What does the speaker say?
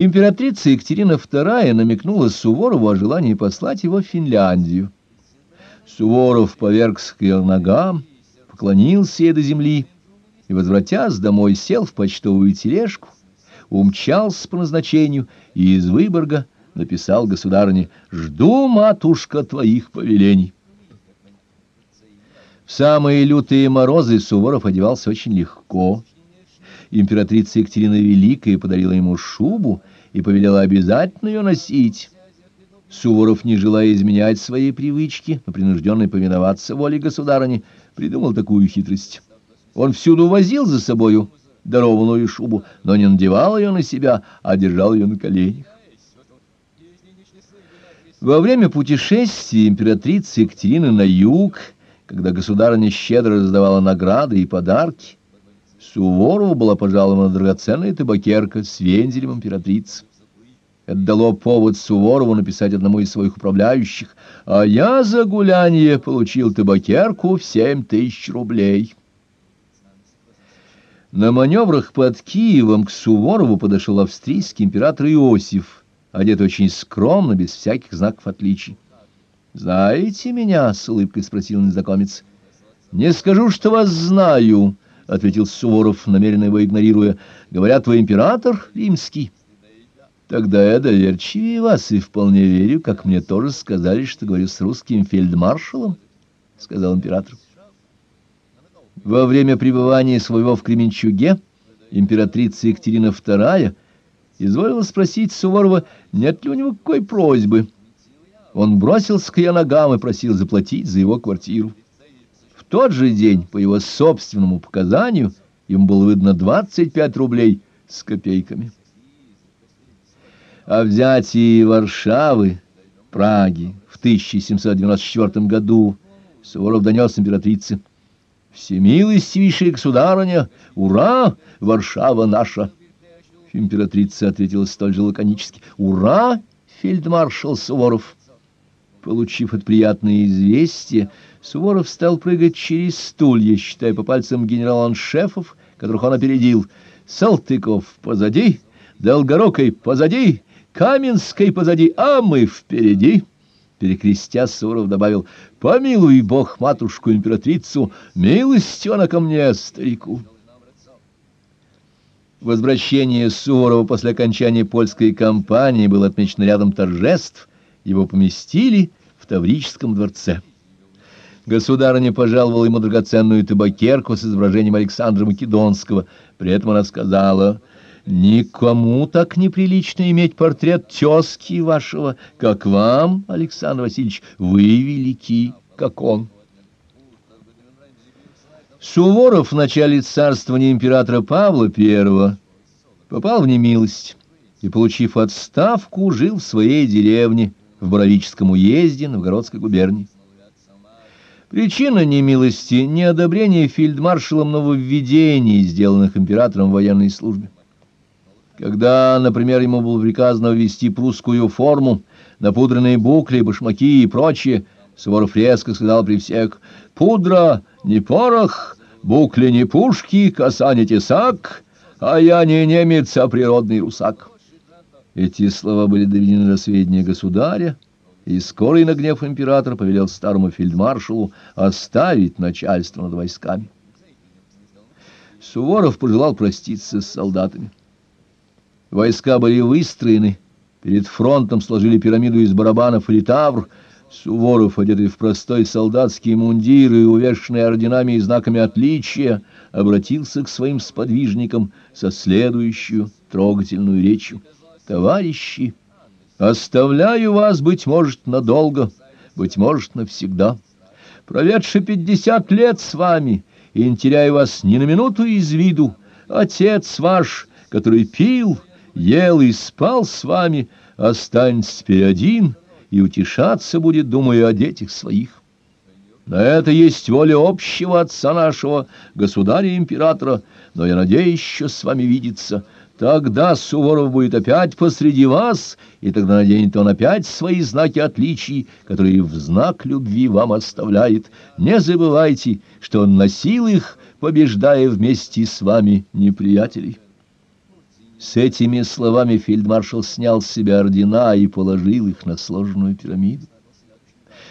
Императрица Екатерина II намекнула Суворову о желании послать его в Финляндию. Суворов повергся к ее ногам, поклонился ей до земли и, возвратясь домой, сел в почтовую тележку, умчался по назначению и из Выборга написал государыне «Жду, матушка, твоих повелений». В самые лютые морозы Суворов одевался очень легко. Императрица Екатерина Великая подарила ему шубу и повелела обязательно ее носить. Суворов, не желая изменять своей привычки, но принужденный повиноваться воле государыни, придумал такую хитрость. Он всюду возил за собою дарованную шубу, но не надевал ее на себя, а держал ее на коленях. Во время путешествия императрицы Екатерины на юг, когда государыня щедро раздавала награды и подарки, Суворову была пожалована драгоценная табакерка с вензелем императрицы. Это дало повод Суворову написать одному из своих управляющих, а я за гуляние получил табакерку в семь тысяч рублей. На маневрах под Киевом к Суворову подошел австрийский император Иосиф, одет очень скромно, без всяких знаков отличий. «Знаете меня?» — с улыбкой спросил незнакомец. «Не скажу, что вас знаю», — ответил Суворов, намеренно его игнорируя. «Говорят, вы император римский». «Тогда я доверчивее вас и вполне верю, как мне тоже сказали, что говорю с русским фельдмаршалом», — сказал император. Во время пребывания своего в Кременчуге императрица Екатерина II изволила спросить Суворова, нет ли у него какой просьбы. Он бросился к ее ногам и просил заплатить за его квартиру. Тот же день, по его собственному показанию, ему было выдано 25 рублей с копейками. О взятии Варшавы, Праги в 1794 году Суворов донес императрице «Всемилостивейшая государыня! Ура! Варшава наша!» Императрица ответила столь же лаконически. «Ура, фельдмаршал Суворов!» Получив это приятное известие, Суворов стал прыгать через стулья, считая по пальцам генерал-аншефов, которых он опередил. «Салтыков позади, Долгорукой позади, Каменской позади, а мы впереди!» Перекрестясь, Суворов добавил, «Помилуй Бог матушку-императрицу, милостью она ко мне, старику». Возвращение Суворова после окончания польской кампании было отмечено рядом торжеств, его поместили в Таврическом дворце. Государыня пожаловала ему драгоценную табакерку с изображением Александра Македонского, при этом она сказала... Никому так неприлично иметь портрет тезки вашего, как вам, Александр Васильевич, вы велики, как он. Суворов в начале царствования императора Павла I попал в немилость и, получив отставку, жил в своей деревне в Боровическом уезде Новгородской губернии. Причина немилости — неодобрение фельдмаршалом нововведений, сделанных императором в военной службе. Когда, например, ему было приказано ввести прусскую форму, напудренные букли, башмаки и прочее, Суворов резко сказал при всех «Пудра не порох, букли не пушки, коса не тесак, а я не немец, а природный русак». Эти слова были доведены до сведения государя, и скорый на гнев император повелел старому фельдмаршалу оставить начальство над войсками. Суворов пожелал проститься с солдатами. Войска были выстроены, перед фронтом сложили пирамиду из барабанов и тавр. Суворов, одетый в простой солдатский мундир и увешанный орденами и знаками отличия, обратился к своим сподвижникам со следующую трогательную речью. «Товарищи, оставляю вас, быть может, надолго, быть может, навсегда. Проведши пятьдесят лет с вами, и не теряю вас ни на минуту из виду, отец ваш, который пил, ел и спал с вами, останется теперь один и утешаться будет, думаю, о детях своих. На это есть воля общего отца нашего, государя-императора, но я надеюсь еще с вами видеться. Тогда Суворов будет опять посреди вас, и тогда наденет он опять свои знаки отличий, которые в знак любви вам оставляет. Не забывайте, что он носил их, побеждая вместе с вами неприятелей». С этими словами фельдмаршал снял с себя ордена и положил их на сложенную пирамиду.